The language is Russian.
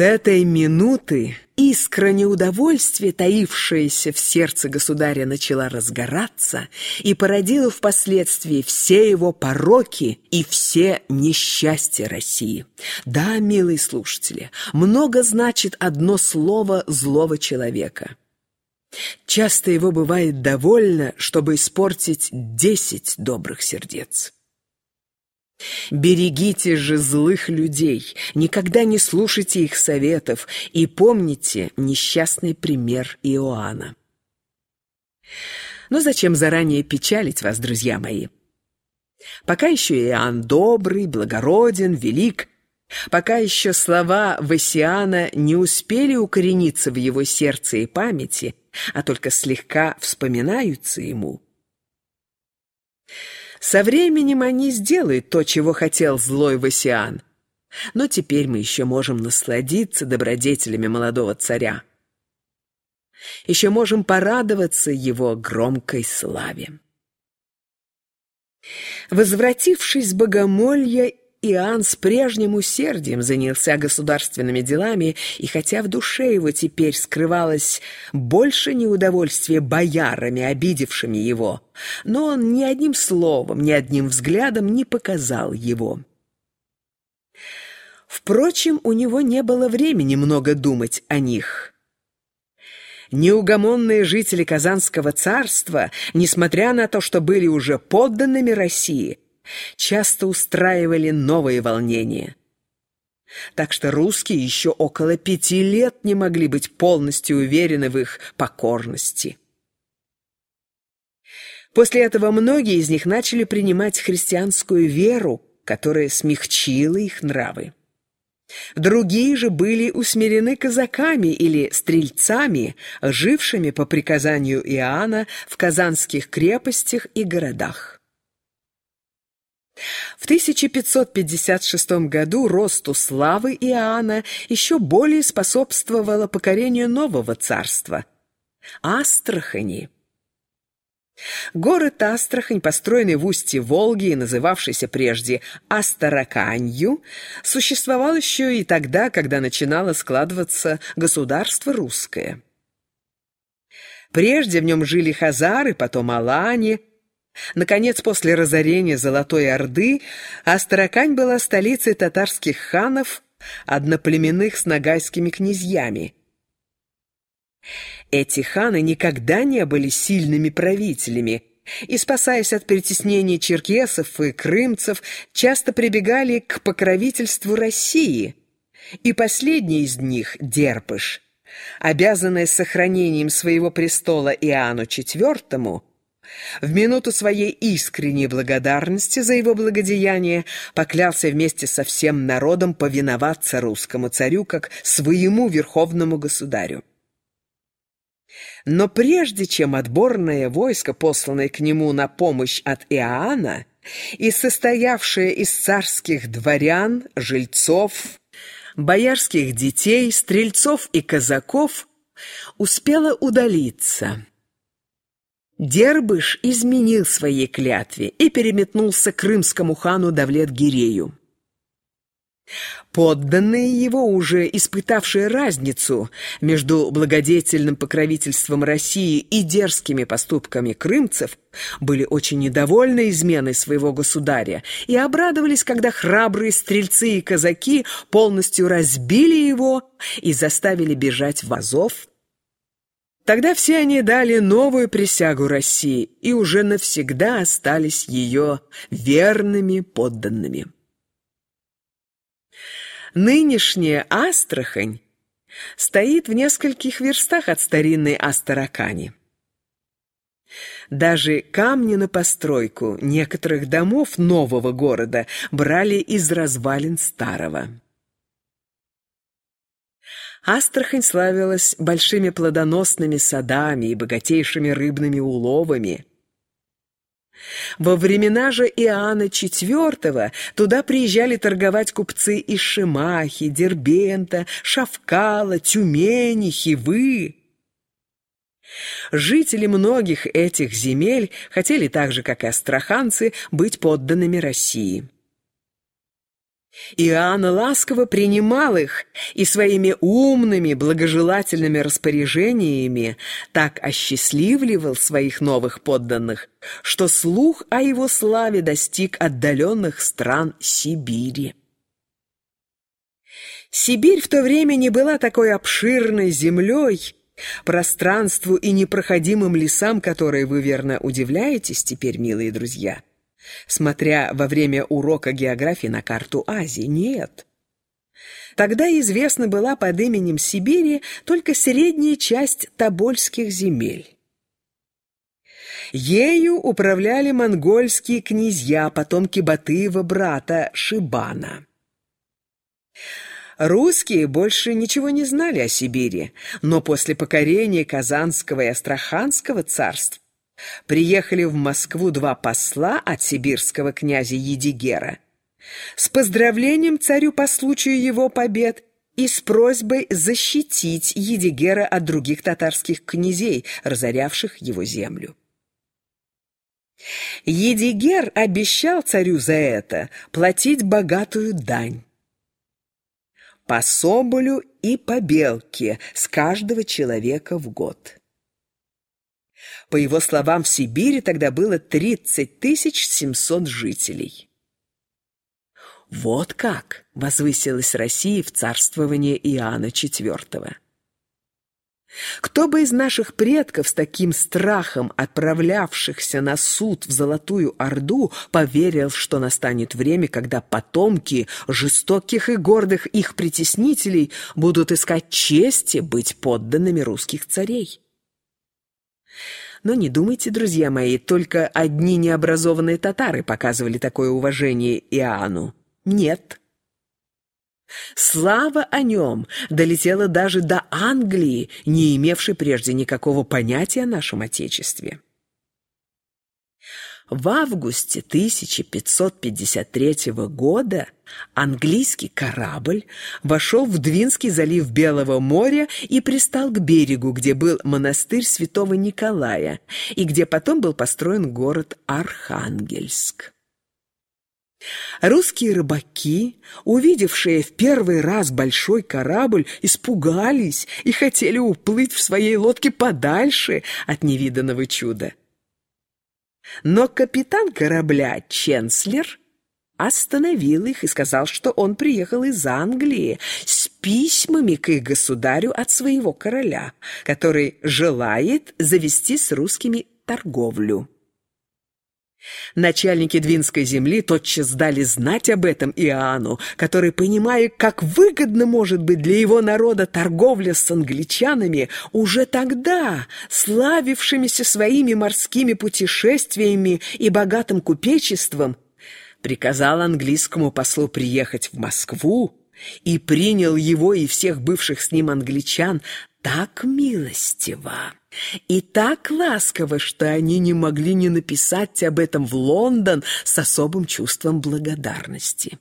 С этой минуты искра неудовольствия, таившаяся в сердце государя, начала разгораться и породила впоследствии все его пороки и все несчастья России. Да, милые слушатели, много значит одно слово злого человека. Часто его бывает довольно, чтобы испортить десять добрых сердец. Берегите же злых людей, никогда не слушайте их советов и помните несчастный пример Иоанна. Но зачем заранее печалить вас, друзья мои? Пока еще Иоанн добрый, благороден, велик, пока еще слова Васиана не успели укорениться в его сердце и памяти, а только слегка вспоминаются ему – со временем они сделают то, чего хотел злой Васиан. Но теперь мы еще можем насладиться добродетелями молодого царя. Еще можем порадоваться его громкой славе. Возвратившись с богомолья Иоанн с прежним усердием занялся государственными делами, и хотя в душе его теперь скрывалось больше неудовольствия боярами, обидевшими его, но он ни одним словом, ни одним взглядом не показал его. Впрочем, у него не было времени много думать о них. Неугомонные жители Казанского царства, несмотря на то, что были уже подданными России, часто устраивали новые волнения. Так что русские еще около пяти лет не могли быть полностью уверены в их покорности. После этого многие из них начали принимать христианскую веру, которая смягчила их нравы. Другие же были усмирены казаками или стрельцами, жившими по приказанию Иоанна в казанских крепостях и городах. В 1556 году росту славы Иоанна еще более способствовало покорению нового царства – Астрахани. Город Астрахань, построенный в устье Волги и называвшийся прежде Астараканью, существовал еще и тогда, когда начинало складываться государство русское. Прежде в нем жили хазары, потом алани – Наконец, после разорения Золотой Орды, Астракань была столицей татарских ханов, одноплеменных с нагайскими князьями. Эти ханы никогда не были сильными правителями, и, спасаясь от притеснений черкесов и крымцев, часто прибегали к покровительству России. И последний из них, Дерпыш, обязанный сохранением своего престола Иоанну IV, в минуту своей искренней благодарности за его благодеяние поклялся вместе со всем народом повиноваться русскому царю как своему верховному государю. Но прежде чем отборное войско, посланное к нему на помощь от Иоанна, и состоявшее из царских дворян, жильцов, боярских детей, стрельцов и казаков, успело удалиться – Дербыш изменил своей клятве и переметнулся к крымскому хану Давлет-Гирею. Подданные его, уже испытавшие разницу между благодетельным покровительством России и дерзкими поступками крымцев, были очень недовольны изменой своего государя и обрадовались, когда храбрые стрельцы и казаки полностью разбили его и заставили бежать в Азов Тогда все они дали новую присягу России и уже навсегда остались ее верными подданными. Нынешняя Астрахань стоит в нескольких верстах от старинной Астаракани. Даже камни на постройку некоторых домов нового города брали из развалин старого. Астрахань славилась большими плодоносными садами и богатейшими рыбными уловами. Во времена же Иоанна IV туда приезжали торговать купцы из Шимахи, Дербента, Шавкала, Тюмени, Хивы. Жители многих этих земель хотели так же, как и астраханцы, быть подданными России. Иоанн ласково принимал их и своими умными, благожелательными распоряжениями так осчастливливал своих новых подданных, что слух о его славе достиг отдаленных стран Сибири. Сибирь в то время не была такой обширной землей, пространству и непроходимым лесам, которые вы верно удивляетесь теперь, милые друзья смотря во время урока географии на карту Азии. Нет. Тогда известна была под именем Сибири только средняя часть Тобольских земель. Ею управляли монгольские князья, потомки Батыева брата Шибана. Русские больше ничего не знали о Сибири, но после покорения Казанского и Астраханского царств приехали в Москву два посла от сибирского князя Едигера с поздравлением царю по случаю его побед и с просьбой защитить Едигера от других татарских князей, разорявших его землю. Едигер обещал царю за это платить богатую дань. По соболю и по белке с каждого человека в год. По его словам, в Сибири тогда было 30 700 жителей. Вот как возвысилась Россия в царствование Иоанна IV. Кто бы из наших предков с таким страхом, отправлявшихся на суд в Золотую Орду, поверил, что настанет время, когда потомки жестоких и гордых их притеснителей будут искать чести быть подданными русских царей? Но не думайте, друзья мои, только одни необразованные татары показывали такое уважение Иоанну. Нет. Слава о нем долетела даже до Англии, не имевшей прежде никакого понятия о нашем Отечестве. В августе 1553 года английский корабль вошел в Двинский залив Белого моря и пристал к берегу, где был монастырь святого Николая и где потом был построен город Архангельск. Русские рыбаки, увидевшие в первый раз большой корабль, испугались и хотели уплыть в своей лодке подальше от невиданного чуда. Но капитан корабля Ченслер остановил их и сказал, что он приехал из Англии с письмами к их государю от своего короля, который желает завести с русскими торговлю. Начальники Двинской земли тотчас дали знать об этом Иоанну, который, понимая, как выгодно может быть для его народа торговля с англичанами, уже тогда, славившимися своими морскими путешествиями и богатым купечеством, приказал английскому послу приехать в Москву и принял его и всех бывших с ним англичан так милостиво и так ласково, что они не могли не написать об этом в Лондон с особым чувством благодарности.